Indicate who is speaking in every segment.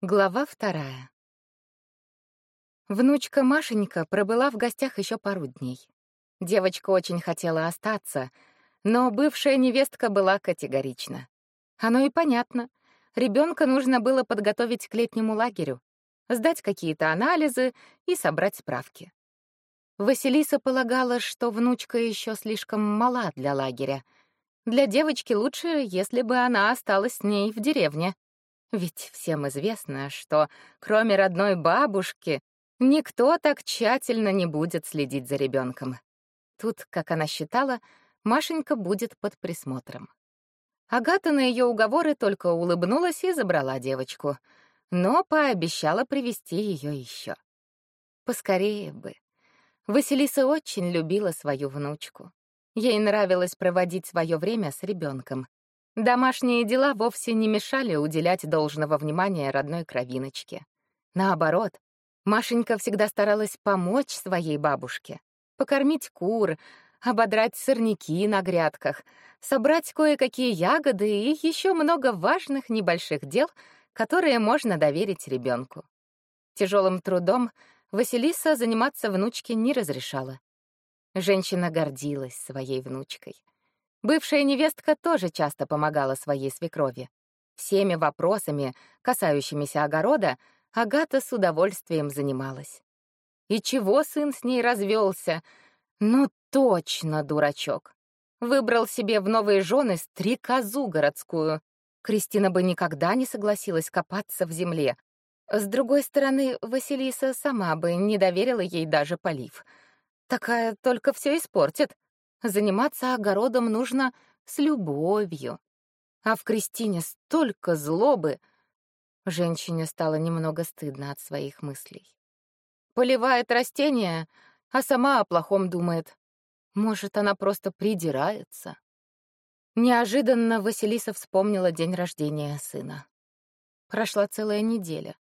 Speaker 1: Глава вторая. Внучка Машенька пробыла в гостях еще пару дней. Девочка очень хотела остаться, но бывшая невестка была категорична. Оно и понятно. Ребенка нужно было подготовить к летнему лагерю, сдать какие-то анализы и собрать справки. Василиса полагала, что внучка еще слишком мала для лагеря. Для девочки лучше, если бы она осталась с ней в деревне. Ведь всем известно, что кроме родной бабушки никто так тщательно не будет следить за ребенком. Тут, как она считала, Машенька будет под присмотром. Агата на ее уговоры только улыбнулась и забрала девочку, но пообещала привести ее еще. Поскорее бы. Василиса очень любила свою внучку. Ей нравилось проводить свое время с ребенком. Домашние дела вовсе не мешали уделять должного внимания родной кровиночке. Наоборот, Машенька всегда старалась помочь своей бабушке, покормить кур, ободрать сорняки на грядках, собрать кое-какие ягоды и еще много важных небольших дел, которые можно доверить ребенку. Тяжелым трудом Василиса заниматься внучке не разрешала. Женщина гордилась своей внучкой. Бывшая невестка тоже часто помогала своей свекрови. Всеми вопросами, касающимися огорода, Агата с удовольствием занималась. И чего сын с ней развелся? Ну, точно дурачок. Выбрал себе в новые жены стрекозу городскую. Кристина бы никогда не согласилась копаться в земле. С другой стороны, Василиса сама бы не доверила ей даже полив. Такая только все испортит. Заниматься огородом нужно с любовью. А в Кристине столько злобы. Женщине стало немного стыдно от своих мыслей. Поливает растения, а сама о плохом думает. Может, она просто придирается. Неожиданно Василиса вспомнила день рождения сына. Прошла целая неделя,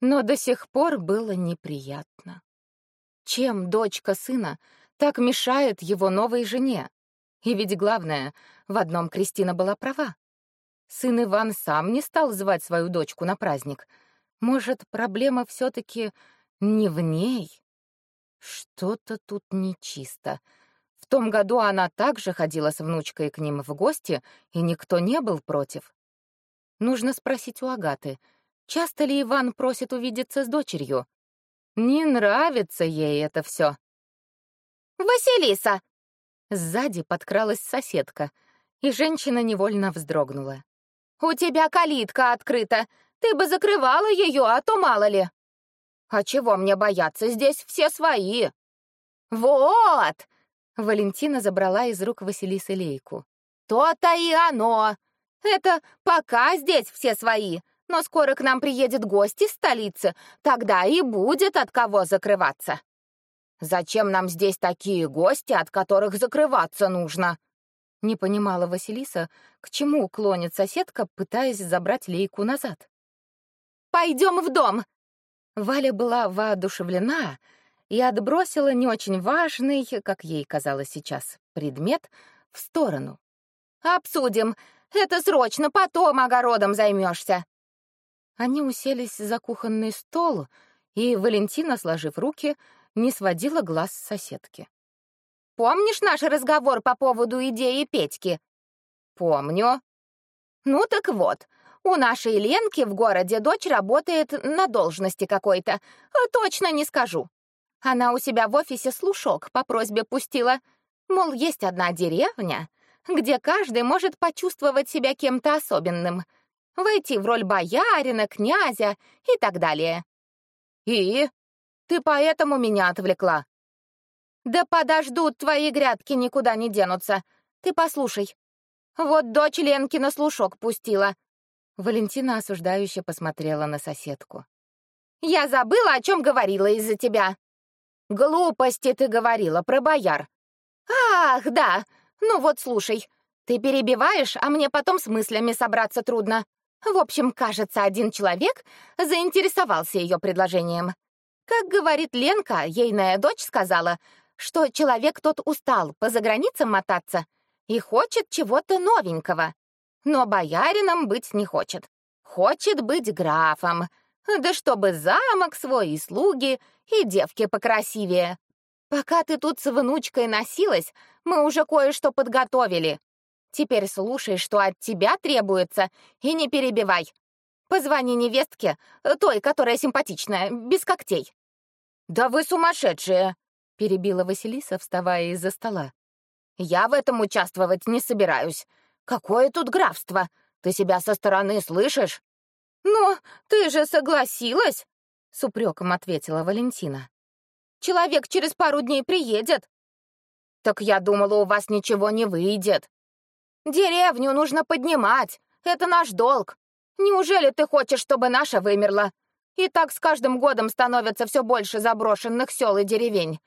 Speaker 1: но до сих пор было неприятно. Чем дочка сына так мешает его новой жене. И ведь главное, в одном Кристина была права. Сын Иван сам не стал звать свою дочку на праздник. Может, проблема все таки не в ней? Что-то тут нечисто. В том году она также ходила с внучкой к ним в гости, и никто не был против. Нужно спросить у Агаты, часто ли Иван просит увидеться с дочерью. Не нравится ей это все.
Speaker 2: «Василиса!»
Speaker 1: Сзади подкралась соседка, и женщина невольно вздрогнула.
Speaker 2: «У тебя калитка открыта. Ты бы закрывала ее, а то мало ли». «А чего мне бояться? Здесь все свои». «Вот!»
Speaker 1: Валентина забрала из рук Василисы лейку.
Speaker 2: «То-то и оно! Это пока здесь все свои, но скоро к нам приедет гость из столицы, тогда и будет от кого закрываться». Зачем нам здесь такие гости, от которых закрываться нужно?
Speaker 1: Не понимала Василиса, к чему клонит соседка, пытаясь забрать лейку назад.
Speaker 2: Пойдем в дом.
Speaker 1: Валя была воодушевлена и отбросила не очень важный, как ей казалось сейчас, предмет в сторону.
Speaker 2: Обсудим. Это срочно, потом огородом займешься.
Speaker 1: Они уселись за кухонный стол, и Валентина, сложив руки, не сводила глаз с соседки.
Speaker 2: «Помнишь наш разговор по поводу идеи Петьки?»
Speaker 1: «Помню».
Speaker 2: «Ну так вот, у нашей Ленки в городе дочь работает на должности какой-то. Точно не скажу. Она у себя в офисе слушок по просьбе пустила. Мол, есть одна деревня, где каждый может почувствовать себя кем-то особенным, войти в роль боярина, князя и так далее.
Speaker 1: «И?» Ты поэтому меня отвлекла.
Speaker 2: Да подождут, твои грядки никуда не денутся. Ты послушай. Вот дочь Ленки на слушок пустила.
Speaker 1: Валентина осуждающе посмотрела на соседку.
Speaker 2: Я забыла, о чем говорила из-за тебя. Глупости ты говорила про бояр. Ах, да. Ну вот слушай. Ты перебиваешь, а мне потом с мыслями собраться трудно. В общем, кажется, один человек заинтересовался ее предложением. Как говорит Ленка, ейная дочь сказала, что человек тот устал по заграницам мотаться и хочет чего-то новенького. Но боярином быть не хочет. Хочет быть графом. Да чтобы замок свой и слуги, и девки покрасивее. Пока ты тут с внучкой носилась, мы уже кое-что подготовили. Теперь слушай, что от тебя требуется, и не перебивай. Позвони невестке, той, которая симпатичная, без когтей». «Да вы сумасшедшие!» — перебила Василиса, вставая из-за стола. «Я в этом участвовать не собираюсь. Какое тут графство? Ты себя со стороны слышишь?» «Но ты же согласилась!» — с упреком ответила Валентина. «Человек через пару дней приедет». «Так я думала, у вас ничего не выйдет». «Деревню нужно поднимать. Это наш долг. Неужели ты хочешь, чтобы наша вымерла? И так с каждым годом становится все больше заброшенных сел и деревень.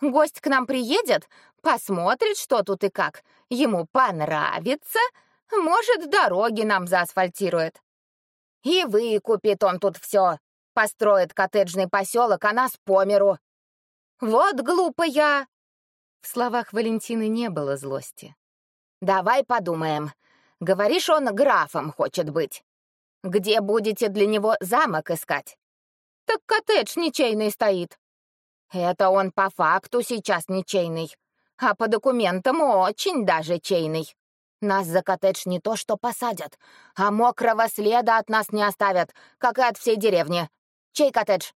Speaker 2: Гость к нам приедет, посмотрит, что тут и как. Ему понравится, может, дороги нам заасфальтирует. И выкупит он тут все. Построит коттеджный поселок, а нас по миру. Вот глупая!» В словах Валентины не было злости. «Давай подумаем. Говоришь, он графом хочет быть. Где будете для него замок искать? Так коттедж ничейный стоит. Это он по факту сейчас ничейный, а по документам очень даже чейный. Нас за коттедж не то что посадят, а мокрого следа от нас не оставят, как и от всей деревни. Чей коттедж?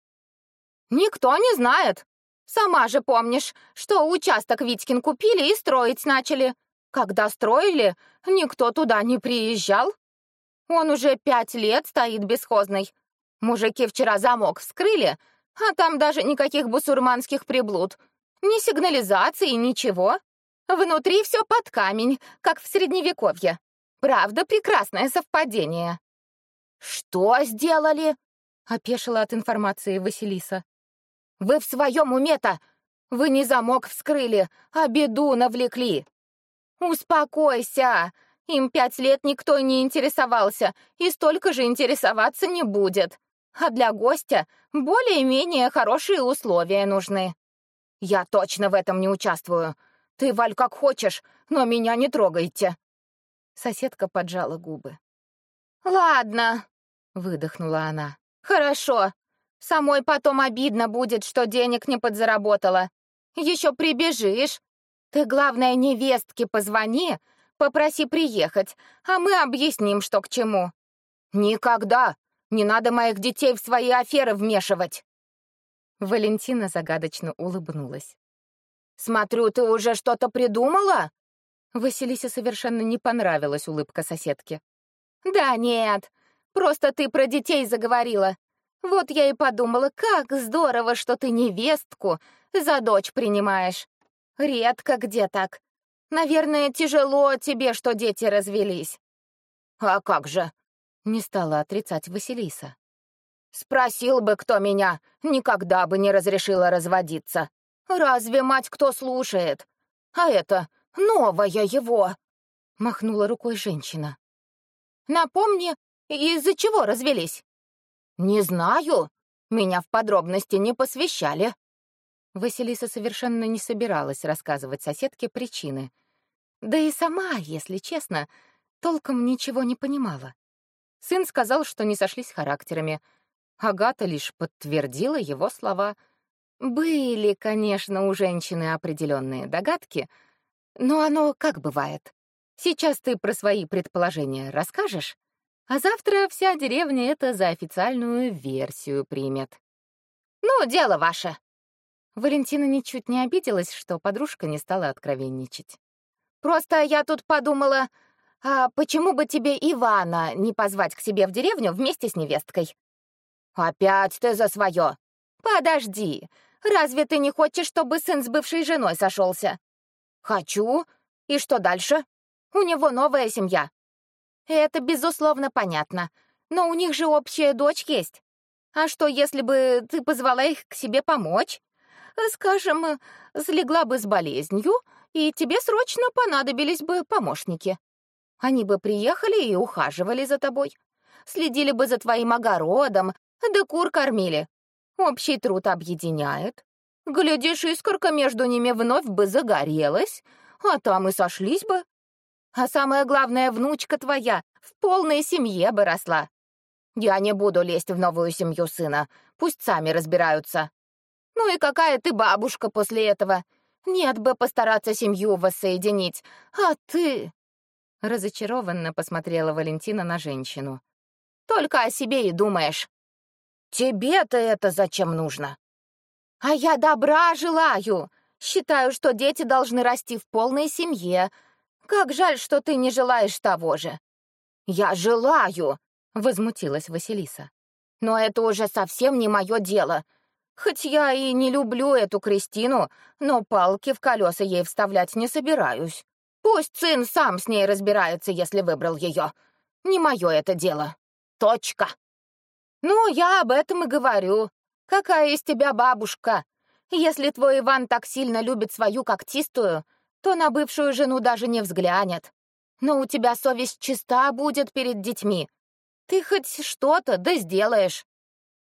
Speaker 2: Никто не знает. Сама же помнишь, что участок Витькин купили и строить начали. Когда строили, никто туда не приезжал. Он уже пять лет стоит бесхозный. Мужики вчера замок вскрыли, а там даже никаких бусурманских приблуд. Ни сигнализации, ничего. Внутри все под камень, как в Средневековье. Правда, прекрасное совпадение. «Что сделали?» — опешила от информации Василиса. «Вы в своем уме-то? Вы не замок вскрыли, а беду навлекли!» «Успокойся! Им пять лет никто не интересовался, и столько же интересоваться не будет. А для гостя более-менее хорошие условия нужны. Я точно в этом не участвую. Ты, Валь, как хочешь, но меня не трогайте. Соседка поджала губы. «Ладно», — выдохнула она. «Хорошо. Самой потом обидно будет, что денег не подзаработала. Еще прибежишь. Ты, главное, невестке позвони, Попроси приехать, а мы объясним, что к чему». «Никогда! Не надо моих детей в свои аферы вмешивать!» Валентина загадочно улыбнулась. «Смотрю, ты уже что-то придумала?» Василисе совершенно не понравилась улыбка соседки. «Да нет, просто ты про детей заговорила. Вот я и подумала, как здорово, что ты невестку за дочь принимаешь. Редко где так. Наверное, тяжело тебе, что дети развелись». «А как же?» — не стала отрицать Василиса. «Спросил бы кто меня, никогда бы не разрешила разводиться. Разве мать кто слушает? А это новое его!» — махнула рукой женщина. «Напомни, из-за чего развелись?» «Не знаю. Меня в подробности не посвящали». Василиса совершенно не собиралась рассказывать соседке причины, да и сама, если честно, толком ничего не понимала. Сын сказал, что не сошлись характерами. Агата лишь подтвердила его слова. Были, конечно, у женщины определенные догадки, но оно как бывает. Сейчас ты про свои предположения расскажешь, а завтра вся деревня это за официальную версию примет. «Ну, дело ваше!» Валентина ничуть не обиделась, что подружка не стала откровенничать. Просто я тут подумала, а почему бы тебе Ивана не позвать к себе в деревню вместе с невесткой? Опять ты за свое. Подожди, разве ты не хочешь, чтобы сын с бывшей женой сошелся? Хочу. И что дальше? У него новая семья. Это, безусловно, понятно. Но у них же общая дочь есть. А что, если бы ты позвала их к себе помочь? Скажем, слегла бы с болезнью, и тебе срочно понадобились бы помощники. Они бы приехали и ухаживали за тобой, следили бы за твоим огородом, да кур кормили. Общий труд объединяет. Глядишь, искорка между ними вновь бы загорелась, а там и сошлись бы. А самое главное, внучка твоя в полной семье бы росла. Я не буду лезть в новую семью сына. Пусть сами разбираются. Ну и какая ты бабушка после этого? Нет бы постараться семью воссоединить. А ты...»
Speaker 1: Разочарованно посмотрела Валентина на женщину.
Speaker 2: «Только о себе и думаешь. Тебе-то это зачем нужно? А я добра желаю. Считаю, что дети должны расти в полной семье. Как жаль, что ты не желаешь того же. Я желаю, возмутилась Василиса. Но это уже совсем не мое дело. Хоть я и не люблю эту Кристину, но палки в колеса ей вставлять не собираюсь. Пусть сын сам с ней разбирается, если выбрал ее. Не мое это дело. Точка. Ну, я об этом и говорю. Какая из тебя бабушка? Если твой Иван так сильно любит свою когтистую, то на бывшую жену даже не взглянет. Но у тебя совесть чиста будет перед детьми. Ты хоть что-то да сделаешь.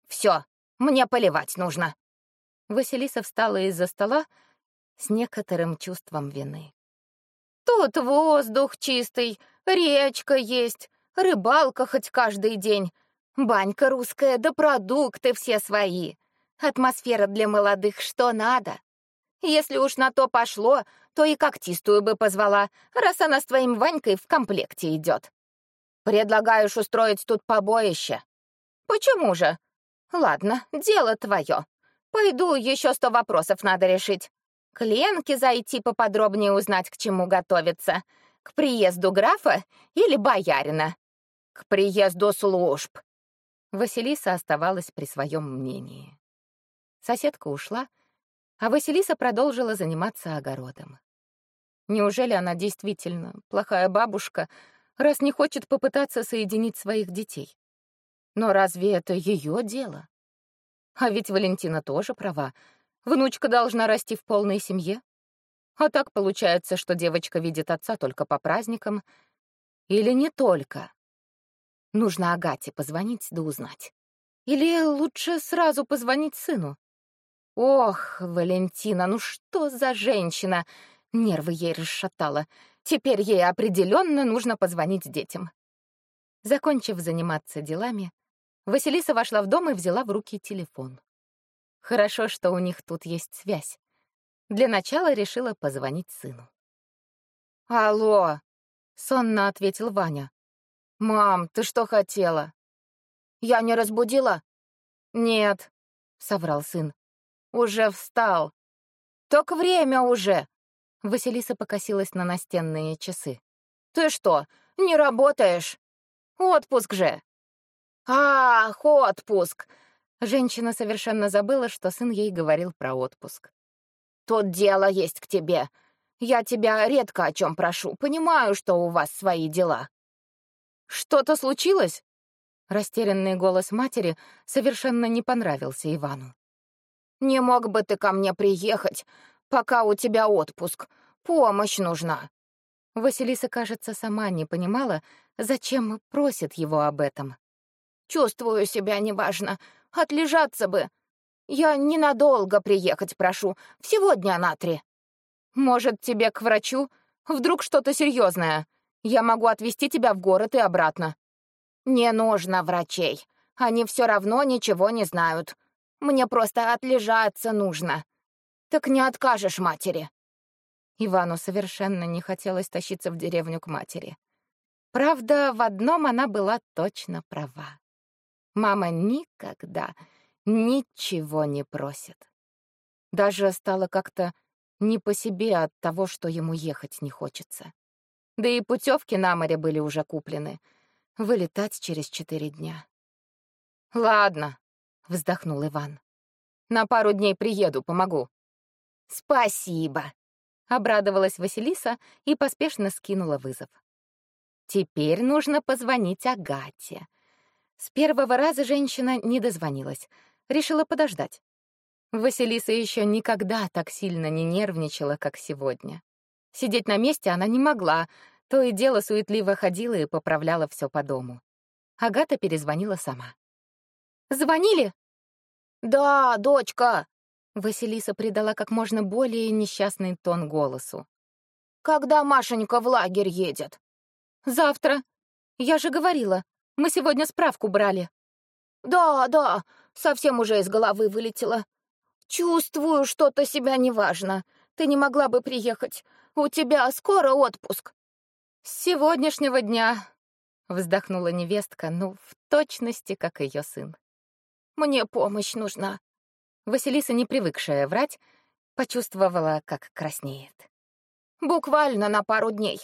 Speaker 2: Все, мне поливать нужно.
Speaker 1: Василиса встала из-за стола с некоторым чувством вины.
Speaker 2: Тут воздух чистый, речка есть, рыбалка хоть каждый день, банька русская да продукты все свои. Атмосфера для молодых что надо. Если уж на то пошло, то и когтистую бы позвала, раз она с твоим Ванькой в комплекте идет. Предлагаешь устроить тут побоище? Почему же? Ладно, дело твое. Пойду, еще сто вопросов надо решить. К Ленке зайти поподробнее узнать, к чему готовиться. К приезду графа или боярина. К приезду служб.
Speaker 1: Василиса оставалась при своем мнении. Соседка ушла, а Василиса продолжила заниматься огородом. Неужели она действительно плохая бабушка, раз не хочет попытаться соединить своих детей? Но разве это ее дело? А ведь Валентина тоже права. Внучка должна расти в полной семье. А так получается, что девочка видит отца только по праздникам. Или не только. Нужно Агате позвонить да узнать. Или лучше сразу позвонить сыну. Ох, Валентина, ну что за женщина! Нервы ей расшатала. Теперь ей определенно нужно позвонить детям. Закончив заниматься делами, Василиса вошла в дом и взяла в руки телефон. Хорошо, что у них тут есть связь. Для начала решила позвонить сыну.
Speaker 2: «Алло!»
Speaker 1: — сонно ответил Ваня.
Speaker 2: «Мам, ты что хотела?» «Я не разбудила?»
Speaker 1: «Нет», — соврал сын.
Speaker 2: Уже встал. Так время уже.
Speaker 1: Василиса покосилась на настенные часы.
Speaker 2: Ты что, не работаешь? Отпуск же. Ах, отпуск.
Speaker 1: Женщина совершенно забыла, что сын ей говорил про отпуск.
Speaker 2: Тут дело есть к тебе. Я тебя редко о чем прошу. Понимаю, что у вас свои дела.
Speaker 1: Что-то случилось? Растерянный голос матери совершенно не понравился Ивану.
Speaker 2: Не мог бы ты ко мне приехать, пока у тебя отпуск? Помощь нужна».
Speaker 1: Василиса, кажется, сама не понимала, зачем просит его об этом.
Speaker 2: «Чувствую себя неважно. Отлежаться бы. Я ненадолго приехать прошу, всего дня на три».
Speaker 1: «Может, тебе к врачу? Вдруг что-то серьезное? Я могу отвезти тебя в город и обратно».
Speaker 2: «Не нужно врачей. Они все равно ничего не знают. Мне просто отлежаться нужно. Так не откажешь матери».
Speaker 1: Ивану совершенно не хотелось тащиться в деревню к матери. Правда, в одном она была точно права. Мама никогда ничего не просит. Даже стало как-то не по себе от того, что ему ехать не хочется. Да и путевки на море были уже куплены. Вылетать через четыре дня. «Ладно, вздохнул Иван. На пару дней приеду, помогу.
Speaker 2: Спасибо,
Speaker 1: обрадовалась Василиса и поспешно скинула вызов. Теперь нужно позвонить Агате. С первого раза женщина не дозвонилась, решила подождать. Василиса еще никогда так сильно не нервничала, как сегодня. Сидеть на месте она не могла, то и дело суетливо ходила и поправляла все по дому. Агата перезвонила сама.
Speaker 2: «Звонили?» «Да, дочка!»
Speaker 1: Василиса придала как можно более несчастный тон голосу.
Speaker 2: «Когда Машенька в лагерь едет?»
Speaker 1: «Завтра. Я же говорила, Мы сегодня справку брали».
Speaker 2: «Да, да, совсем уже из головы вылетело. Чувствую, что-то себя неважно. Ты не могла бы приехать. У тебя скоро отпуск».
Speaker 1: «С сегодняшнего дня», — вздохнула невестка, ну, в точности, как ее сын.
Speaker 2: «Мне помощь нужна».
Speaker 1: Василиса, не привыкшая врать, почувствовала, как краснеет.
Speaker 2: «Буквально на пару дней.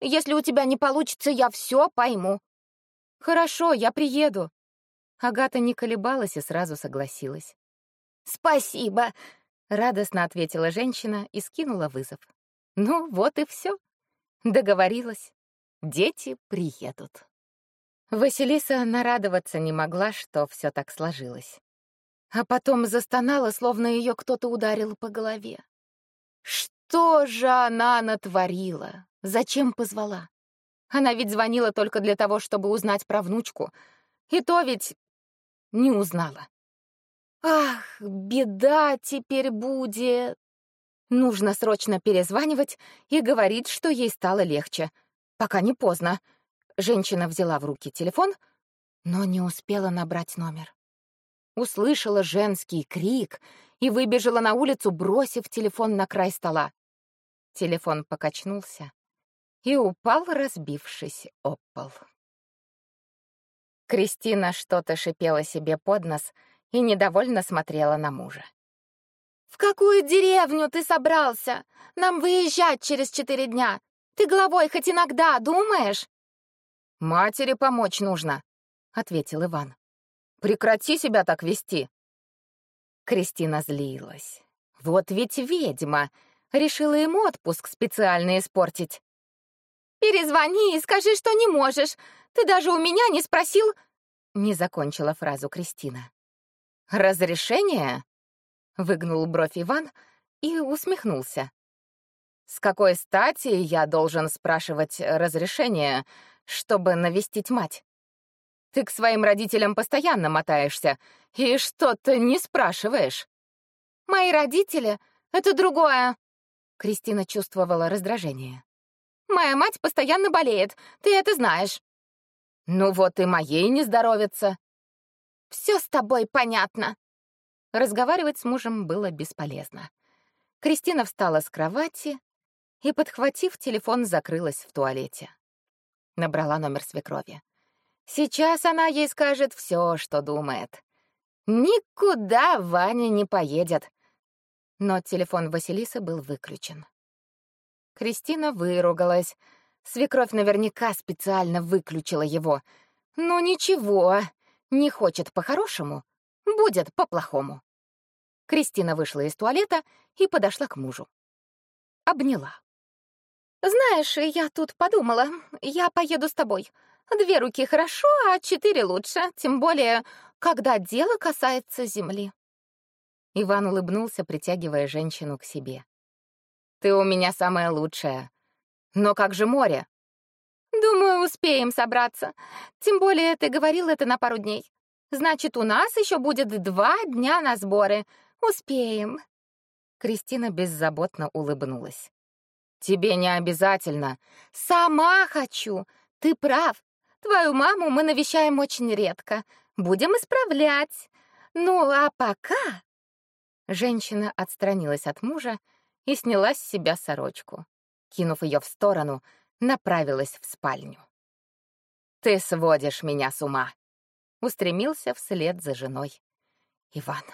Speaker 2: Если у тебя не получится, я все пойму».
Speaker 1: «Хорошо, я приеду». Агата не колебалась и сразу согласилась.
Speaker 2: «Спасибо», —
Speaker 1: радостно ответила женщина и скинула вызов. «Ну, вот и все. Договорилась. Дети приедут». Василиса нарадоваться не могла, что все так сложилось. А потом застонала, словно ее кто-то ударил по голове. Что же она натворила? Зачем позвала? Она ведь звонила только для того, чтобы узнать про внучку. И то ведь не узнала. Ах, беда теперь будет. Нужно срочно перезванивать и говорить, что ей стало легче. Пока не поздно. Женщина взяла в руки телефон, но не успела набрать номер. Услышала женский крик и выбежала на улицу, бросив телефон на край стола. Телефон покачнулся и упал, разбившись об пол. Кристина что-то шипела себе под нос и недовольно смотрела на мужа.
Speaker 2: «В какую деревню ты собрался? Нам выезжать через четыре дня. Ты головой хоть иногда думаешь?»
Speaker 1: «Матери помочь нужно», — ответил Иван. «Прекрати себя так вести». Кристина злилась. Вот ведь ведьма решила ему отпуск специально испортить.
Speaker 2: «Перезвони и скажи, что не можешь. Ты даже у меня не спросил...»
Speaker 1: Не закончила фразу Кристина. «Разрешение?» — выгнул бровь Иван и усмехнулся. «С какой стати я должен спрашивать разрешение, чтобы навестить мать? Ты к своим родителям постоянно мотаешься и что-то не спрашиваешь».
Speaker 2: «Мои родители — это другое!»
Speaker 1: Кристина чувствовала раздражение.
Speaker 2: «Моя мать постоянно болеет, ты это знаешь».
Speaker 1: «Ну вот и моей не здоровится».
Speaker 2: Все с тобой понятно».
Speaker 1: Разговаривать с мужем было бесполезно. Кристина встала с кровати и, подхватив телефон, закрылась в туалете. Набрала номер свекрови. Сейчас она ей скажет все, что думает. Никуда Ваня не поедет. Но телефон Василисы был выключен. Кристина выругалась. Свекровь наверняка специально выключила его. Ну ничего, не хочет по-хорошему, будет по-плохому. Кристина вышла из туалета и подошла к мужу. Обняла.
Speaker 2: «Знаешь, я тут подумала, я поеду с тобой. Две руки хорошо, а четыре лучше, тем более, когда дело касается земли».
Speaker 1: Иван улыбнулся, притягивая женщину к себе. «Ты у меня самая лучшая. Но как же море?
Speaker 2: Думаю, успеем собраться. Тем более ты говорил это на пару дней. Значит, у нас еще будет два дня на сборы. Успеем.
Speaker 1: Кристина беззаботно улыбнулась. Тебе не обязательно.
Speaker 2: Сама хочу. Ты прав. Твою маму мы навещаем очень редко. Будем исправлять. Ну, а пока...
Speaker 1: Женщина отстранилась от мужа и сняла с себя сорочку. Кинув ее в сторону, направилась в спальню. «Ты сводишь меня с ума!» Устремился вслед за женой Иван.